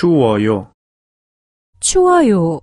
추워요. 추워요.